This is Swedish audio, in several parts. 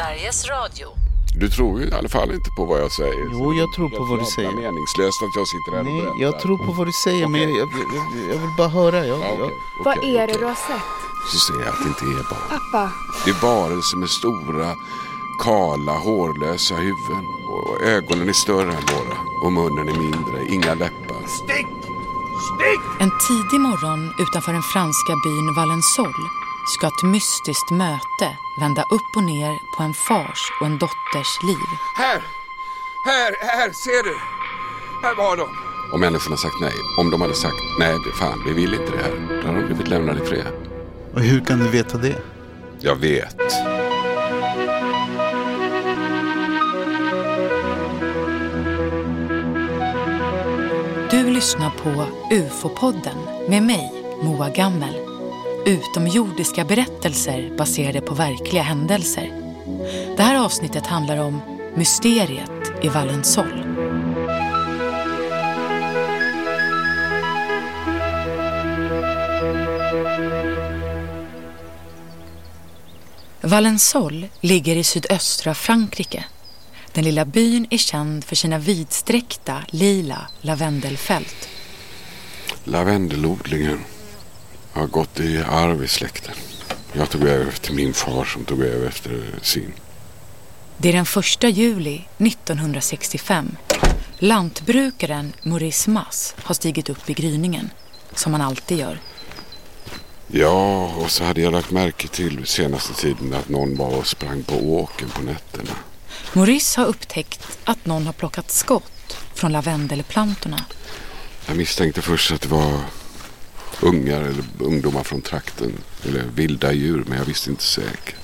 Sveriges Radio. Du tror ju i alla fall inte på vad jag säger. Jo, jag tror på vad du säger. jävla meningslöst att jag sitter här och Nej, berättar. jag tror på vad du säger men jag, jag, jag, jag vill bara höra. Jag, Ja, okej, jag, Vad är det du har sett? Så ser jag att det inte är barn. Pappa, Det är varelser med stora, kala, hårlösa huvuden. Och ögonen är större än våra. Och munnen är mindre, inga läppar. En tidig morgon utanför den franska byn Valensol ska ett mystiskt möte vända upp och ner på en fars och en dotters liv. Här! Här, här, ser du! Här var de. Om människorna sagt nej, om de hade sagt nej, fan, vi vill inte det här. Då hade de blivit lämnade i fred. och hur kan du veta det? Jag vet. Du lyssnar på UFO-podden med mig, Moa Gammel. Utomjordiska berättelser baserade på verkliga händelser. Det här avsnittet handlar om mysteriet i Valensol. Valensol ligger i sydöstra Frankrike. Den lilla byn är känd för sina vidsträckta lila lavendelfält. Lavendelodlingen har gått i arv i släkten. Jag tog över efter min far som tog över efter sin. Det är den 1 juli 1965. Lantbrukaren Maurice Mass har stigit upp i gryningen, som han alltid gör. Ja, och så hade jag lagt märke till senaste tiden att någon var och sprang på åken på nätterna. Maurice har upptäckt att någon har plockat skott från lavendelplantorna. Jag misstänkte först att det var ungar eller ungdomar från trakten. Eller vilda djur, men jag visste inte säkert.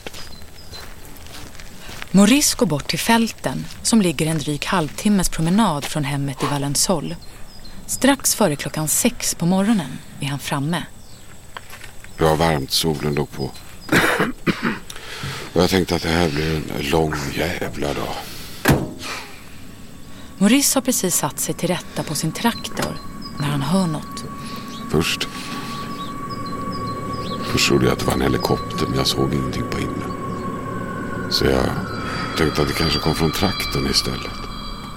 Maurice går bort till fälten som ligger en dryg halvtimmes promenad från hemmet i Valensol. Strax före klockan sex på morgonen är han framme. Det var varmt, solen låg på. Och jag tänkte att det här blir en lång jävla dag. Maurice har precis satt sig till rätta på sin traktor när han hör något. Först. Först trodde jag att det var en helikopter men jag såg ingenting på himlen. Så jag tänkte att det kanske kom från traktorn istället.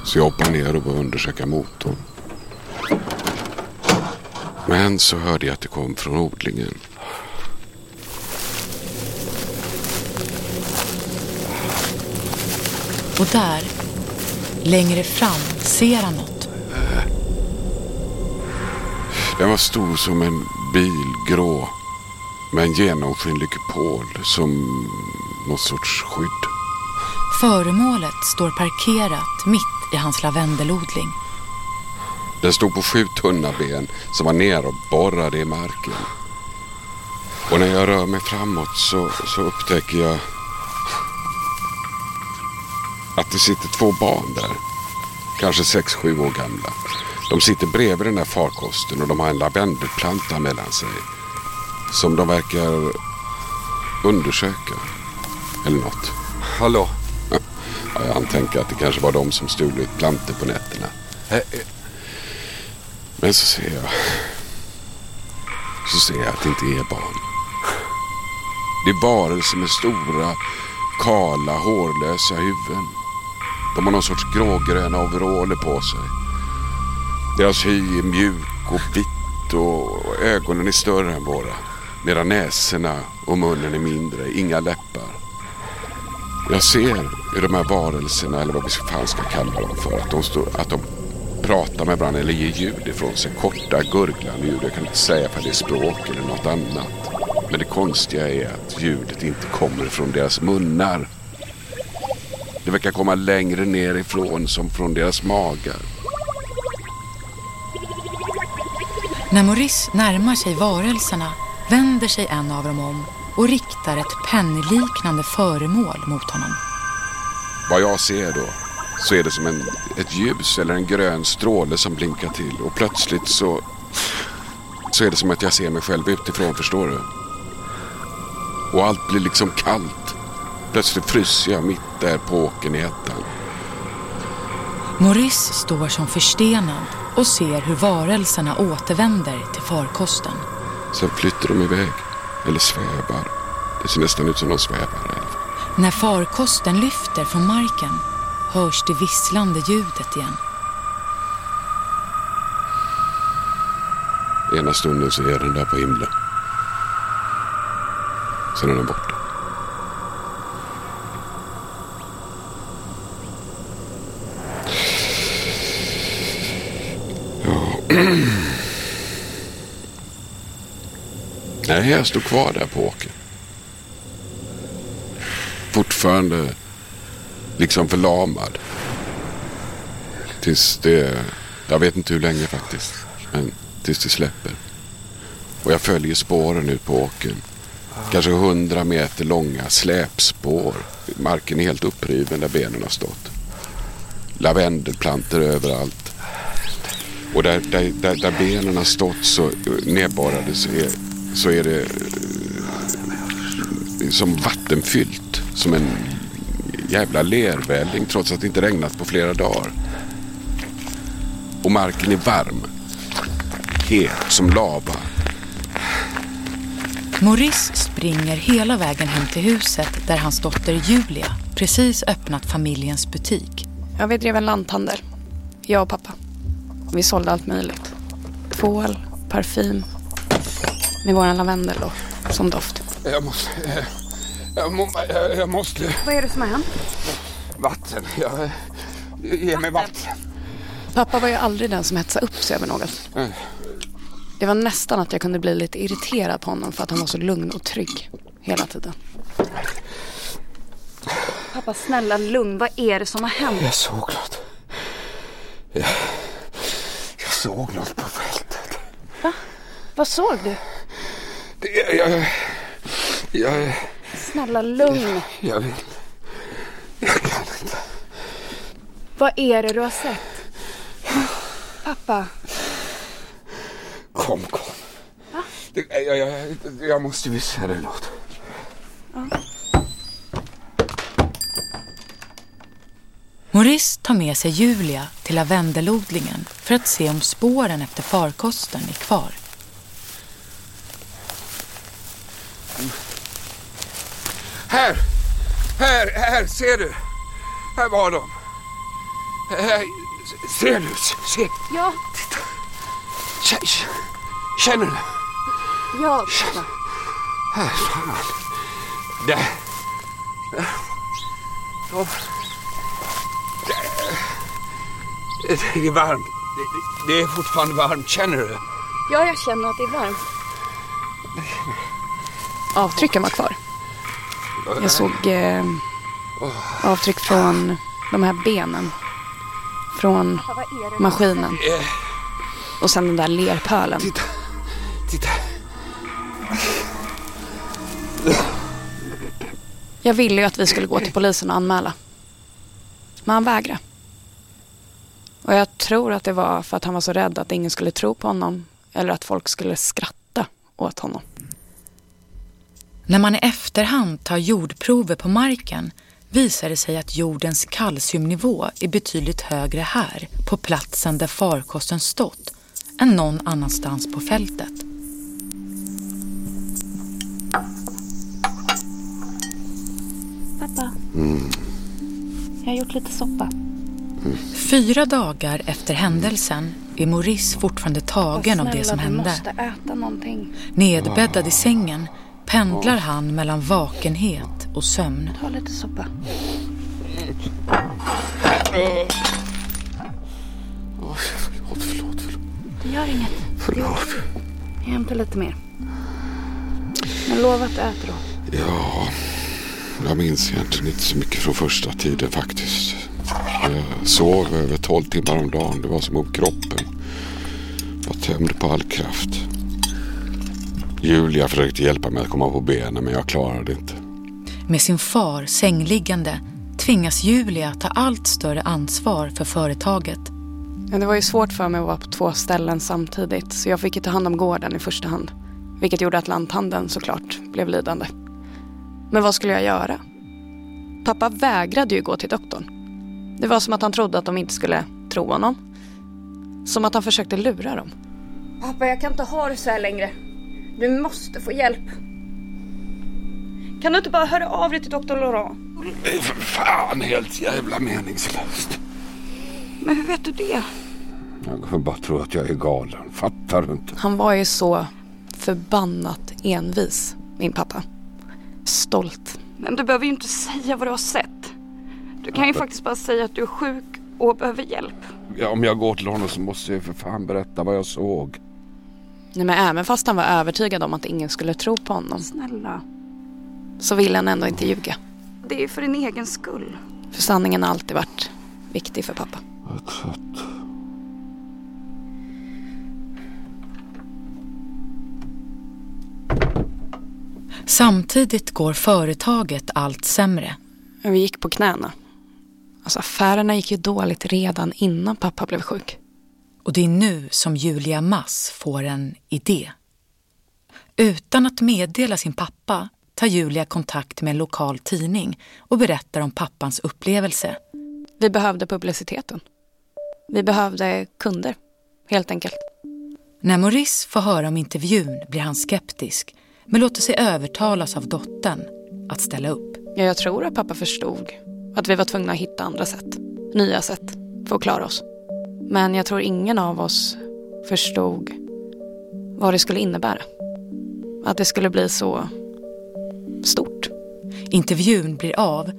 Så jag hoppade ner och började undersöka motorn. Men så hörde jag att det kom från odlingen. Och där, längre fram, ser han något. Den var stor som en bil, grå. Med en genomskinlig kupol som något sorts skydd. Föremålet står parkerat mitt i hans lavendelodling. Den stod på sju tunna ben som var ner och borrade i marken. Och när jag rör mig framåt så, så upptäcker jag att det sitter två barn där. Kanske sex, sju år gamla. De sitter bredvid den där farkosten och de har en lavendelplanta mellan sig. Som de verkar undersöka. Eller något. Hallå? Ja, jag tänker att det kanske var de som stulit plantor på nätterna. Men så ser jag... Så ser jag att det inte är barn. Det är varelser med stora, kala, hårlösa huvuden. De har någon sorts grågröna overaller på sig. Deras hy är mjuk och vitt och ögonen är större än våra. Medan näsorna och munnen är mindre, inga läppar. Jag ser hur de här varelserna, eller vad vi fan ska kalla dem för, att de, står, att de pratar med varandra eller ger ljud ifrån sig. Korta gurglande ljud. Jag kan inte säga för det är språk eller något annat. Men det konstiga är att ljudet inte kommer från deras munnar. Det verkar komma längre nerifrån, som från deras magar. När Maurice närmar sig varelserna vänder sig en av dem om och riktar ett pennliknande föremål mot honom. Vad jag ser då så är det som en, ett ljus eller en grön stråle som blinkar till. Och plötsligt så, så är det som att jag ser mig själv utifrån, förstår du? Och allt blir liksom kallt. Plötsligt fryser jag mitt där på åkern i hettan. Maurice står som förstenad och ser hur varelserna återvänder till farkosten. Sen flyttar de iväg. Eller svävar. Det ser nästan ut som de svävar. När farkosten lyfter från marken hörs det visslande ljudet igen. Ena stunden så är den där på himlen. Sen är den borta. Nej, jag stod kvar där på åkern. Fortfarande liksom förlamad. Tills det... Jag vet inte hur länge faktiskt. Men tills det släpper. Och jag följer spåren ut på åkern. Kanske hundra meter långa släpspår. Marken är helt uppriven där benen har stått. Lavendelplantor överallt. Och där, där, där, där benen har stått så nedborrade så eh, är, så är det eh, som vattenfyllt. Som en jävla lervälling trots att det inte regnat på flera dagar. Och marken är varm. Het som lava. Maurice springer hela vägen hem till huset där hans dotter Julia precis öppnat familjens butik. Ja, vi drev en lanthandel. Jag och pappa. Vi sålde allt möjligt. Tvål, parfym. Med våran lavendel och som doft. Jag måste... Jag, må, jag, jag måste... Vad är det som har hänt? Vatten. Jag, ge mig vatten. Pappa var ju aldrig den som hetsade upp sig över något. Det var nästan att jag kunde bli lite irriterad på honom för att han var så lugn och trygg hela tiden. Pappa snälla lugn, vad är det som har hänt? Jag såg något. Jag, jag såg något på fältet. Vad såg du? Jag, jag, jag, Snälla lugn. jag vill... Jag kan inte. Vad är det du har sett? Pappa, Kom, kom. Det, jag, jag, jag måste visa dig något. Maurice tar med sig Julia till lavendelodlingen för att se om spåren efter farkosten är kvar. Här! Här, här, ser du? Här var de. Här, ser du? Se. ja, K- Känner du? ja pappa. Här, fan. Där. De... Det- Det är varmt. Det, det är fortfarande varmt, känner du? Ja, jag känner att det är varmt. Avtrycken var kvar. Jag såg eh, avtryck från de här benen. Från maskinen. Och sen den där lerpölen. Titta. Titta. Jag ville ju att vi skulle gå till polisen och anmäla. Men han vägrade. Och jag tror att det var för att han var så rädd att ingen skulle tro på honom. Eller att folk skulle skratta åt honom. När man i efterhand tar jordprover på marken visar det sig att jordens kalciumnivå är betydligt högre här, på platsen där farkosten stått, än någon annanstans på fältet. Pappa. Jag har gjort lite soppa. Fyra dagar efter händelsen är Maurice fortfarande tagen av det som du hände. måste äta någonting. Nedbäddad i sängen pendlar han mellan vakenhet och sömn. Ta lite soppa. Åh, förlåt, förlåt, förlåt. Det gör inget. Förlåt. Jag hämtar lite mer. Men lova att du äter då. Ja, jag minns egentligen inte så mycket från första tiden faktiskt. Jag sov över 12 timmar om dagen. Det var som om kroppen var tömd på all kraft. Julia försökte hjälpa mig att komma på benen men jag klarade det inte. Med sin far sängliggande tvingas Julia ta allt större ansvar för företaget. Men det var ju svårt för mig att vara på två ställen samtidigt. Så jag fick ju ta hand om gården i första hand. Vilket gjorde att lanthandeln såklart blev lidande. Men vad skulle jag göra? Pappa vägrade ju gå till doktorn. Det var som att han trodde att de inte skulle tro honom. Som att han försökte lura dem. Pappa, jag kan inte ha det så här längre. Du måste få hjälp. Kan du inte bara höra av dig till doktor Laurent? Det är för fan helt jävla meningslöst. Men hur vet du det? Jag kommer bara tro att jag är galen. Fattar du inte? Han var ju så förbannat envis, min pappa. Stolt. Men du behöver ju inte säga vad du har sett. Du kan ju faktiskt bara säga att du är sjuk och behöver hjälp. Ja, om jag går till honom så måste jag för fan berätta vad jag såg. Nej, men även fast han var övertygad om att ingen skulle tro på honom. Snälla. Så ville han ändå inte ljuga. Det är ju för din egen skull. För sanningen har alltid varit viktig för pappa. Trött. Samtidigt går företaget allt sämre. Vi gick på knäna. Alltså affärerna gick ju dåligt redan innan pappa blev sjuk. Och det är nu som Julia Mass får en idé. Utan att meddela sin pappa tar Julia kontakt med en lokal tidning och berättar om pappans upplevelse. Vi behövde publiciteten. Vi behövde kunder, helt enkelt. När Maurice får höra om intervjun blir han skeptisk men låter sig övertalas av dottern att ställa upp. Ja, jag tror att pappa förstod att vi var tvungna att hitta andra sätt. Nya sätt för att klara oss. Men jag tror ingen av oss förstod vad det skulle innebära. Att det skulle bli så stort. Intervjun blir av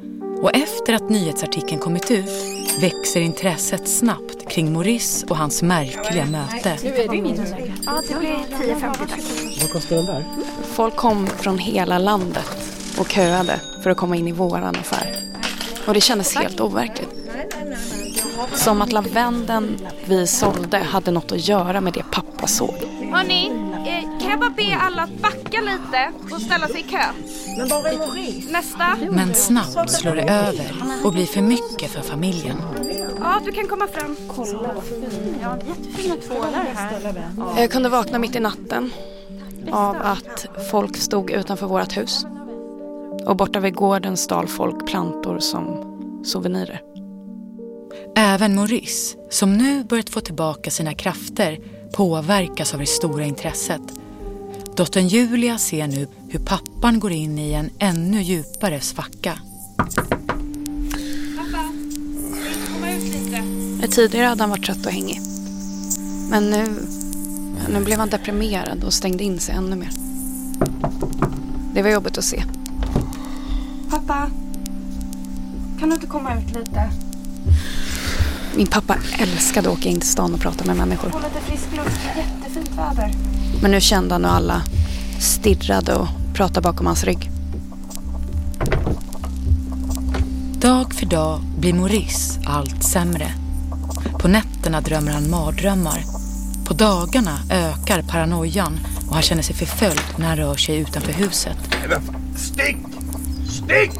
och efter att nyhetsartikeln kommit ut växer intresset snabbt kring Maurice och hans märkliga möte. Ja, det blir 10-50 tack. Vad kostar den där? Folk kom från hela landet och köade för att komma in i våran affär. Och det kändes helt overkligt. Som att lavenden vi sålde hade något att göra med det pappa såg. Hörni, eh, kan jag bara be alla att backa lite och ställa sig i kö? Men var är Maurice? Nästa. Men snabbt slår det över och blir för mycket för familjen. Ja, du kan komma fram. Jag kunde vakna mitt i natten av att folk stod utanför vårt hus. Och borta vid gården stal folk plantor som souvenirer. Även Maurice, som nu börjat få tillbaka sina krafter, påverkas av det stora intresset. Dottern Julia ser nu hur pappan går in i en ännu djupare svacka. Komma ut lite. Tidigare hade han varit trött och hängig. Men nu, nu blev han deprimerad och stängde in sig ännu mer. Det var jobbigt att se. Pappa, kan du inte komma ut lite? Min pappa älskade att åka in till stan och prata med människor. Få lite frisk luft, jättefint väder. Men nu kände han hur alla stirrade och pratade bakom hans rygg. Dag för dag blir Maurice allt sämre. På nätterna drömmer han mardrömmar. På dagarna ökar paranoian och han känner sig förföljd när han rör sig utanför huset. Stick! Stick!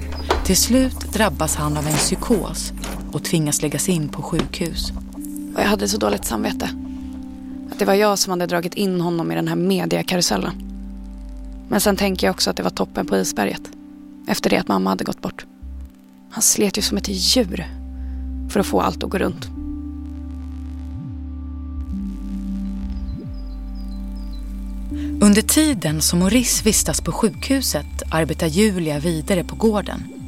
Till slut drabbas han av en psykos och tvingas läggas in på sjukhus. Och jag hade så dåligt samvete. Att det var jag som hade dragit in honom i den här mediakarusellen. Men sen tänker jag också att det var toppen på isberget. Efter det att mamma hade gått bort. Han slet ju som ett djur för att få allt att gå runt. Under tiden som Maurice vistas på sjukhuset arbetar Julia vidare på gården.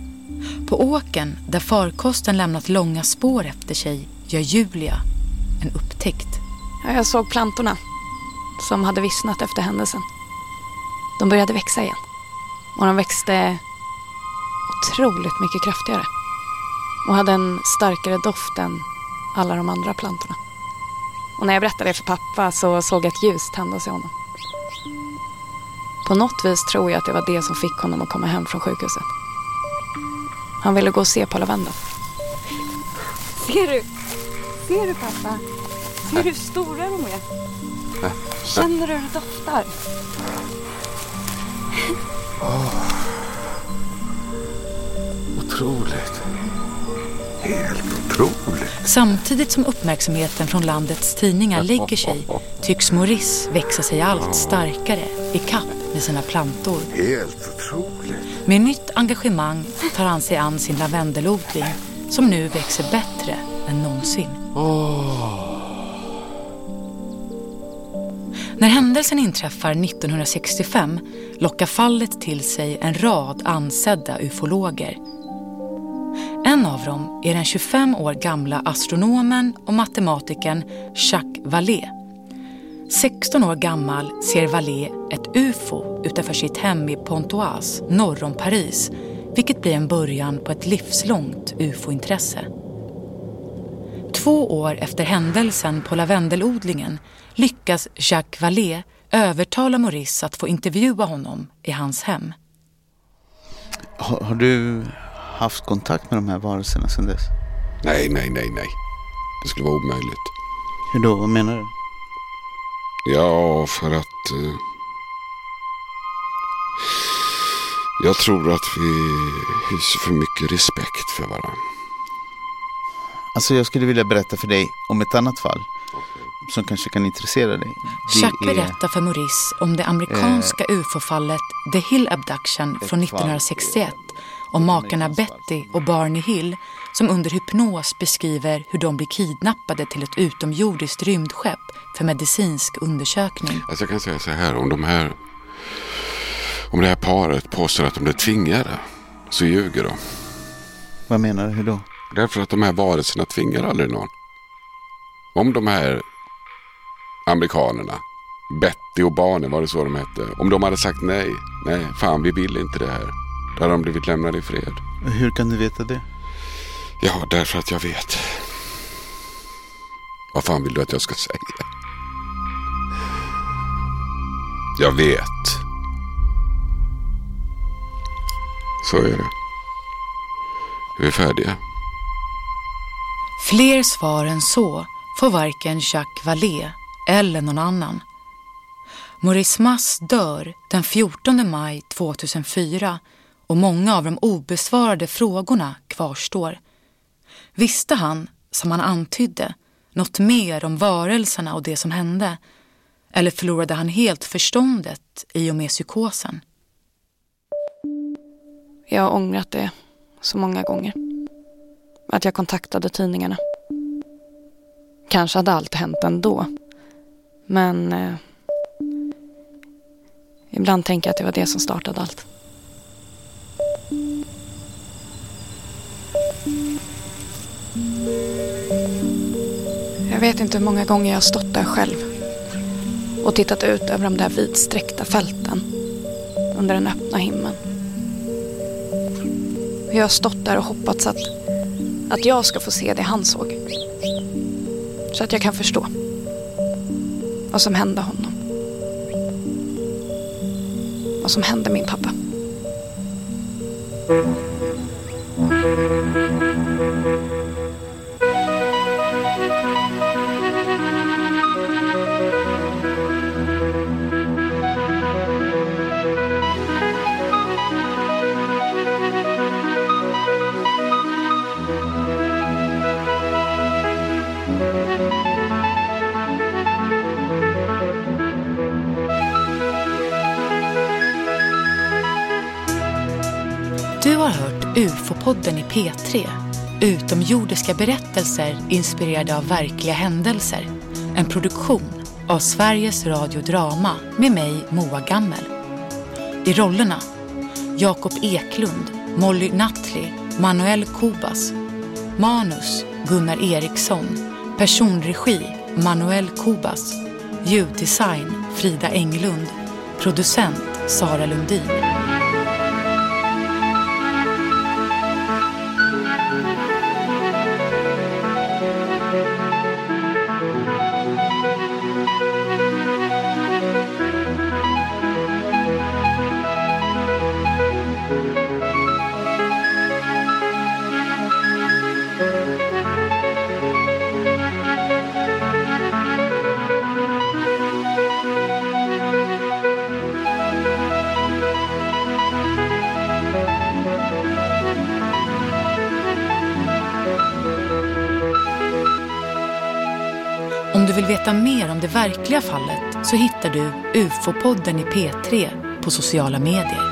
På åken där farkosten lämnat långa spår efter sig gör Julia en upptäckt. Jag såg plantorna som hade vissnat efter händelsen. De började växa igen. Och de växte otroligt mycket kraftigare. Och hade en starkare doft än alla de andra plantorna. Och när jag berättade det för pappa så såg jag ett ljus tändas i honom. På något vis tror jag att det var det som fick honom att komma hem från sjukhuset. Han ville gå och se på lavendel. Ser du? Ser du pappa? Ser du hur stora de är? Känner du hur det doftar? Otroligt. Helt otroligt. Samtidigt som uppmärksamheten från landets tidningar lägger sig tycks Maurice växa sig allt starkare i kapp med sina plantor. Helt otroligt. Med nytt engagemang tar han sig an sin lavendelodling som nu växer bättre än någonsin. När händelsen inträffar 1965 lockar fallet till sig en rad ansedda ufologer. En av dem är den 25 år gamla astronomen och matematikern Jacques Vallée. 16 år gammal ser Vallée ett UFO utanför sitt hem i Pontoise, norr om Paris, vilket blir en början på ett livslångt UFO-intresse. Två år efter händelsen på lavendelodlingen lyckas Jacques Vallée övertala Maurice att få intervjua honom i hans hem. Har, har du haft kontakt med de här varelserna sedan dess? Nej, nej, nej, nej. Det skulle vara omöjligt. Hur då? Vad menar du? Ja, för att... Eh, jag tror att vi hyser för mycket respekt för varandra. Alltså jag skulle vilja berätta för dig om ett annat fall. Som kanske kan intressera dig. Det är- berättar för Maurice om det amerikanska ufo-fallet The Hill Abduction från fall, 1961 eh, om makarna. Betty och Barney Hill som under hypnos beskriver hur de blir kidnappade till ett utomjordiskt rymdskepp för medicinsk undersökning. Alltså jag kan säga så här, om de här... Om det här paret påstår att de är tvingade, så ljuger de. Vad menar du? Hur då? Därför att de här varelserna tvingar aldrig någon. Om de här amerikanerna, Betty och barnen var det så de hette. Om de hade sagt nej, nej, fan vi vill inte det här. Då hade de blivit lämnade i fred. Hur kan du veta det? Ja, därför att jag vet. Vad fan vill du att jag ska säga? Jag vet. Så är det. Vi är färdiga. Fler svar än så får varken Jacques Vallée eller någon annan. Maurice Mass dör den 14 maj 2004 och många av de obesvarade frågorna kvarstår. Visste han, som han antydde, något mer om varelserna och det som hände? Eller förlorade han helt förståndet i och med psykosen? Jag har ångrat det så många gånger. Att jag kontaktade tidningarna. Kanske hade allt hänt ändå. Men eh, ibland tänker jag att det var det som startade allt. Vet inte hur många gånger jag har stått där själv och tittat ut över de där vidsträckta fälten under den öppna himlen. Jag har stått där och hoppats att, att jag ska få se det han såg. Så att jag kan förstå vad som hände honom. Vad som hände min pappa. Mm. UFO-podden i P3. Utomjordiska berättelser inspirerade av verkliga händelser. En produktion av Sveriges Radio Drama med mig, Moa Gammel. I rollerna Jakob Eklund, Molly Nattli, Manuel Kubas. Manus Gunnar Eriksson. Personregi Manuel Kubas. Ljuddesign Frida Englund. Producent Sara Lundin. Vill veta mer om det verkliga fallet så hittar du UFO-podden i P3 på sociala medier.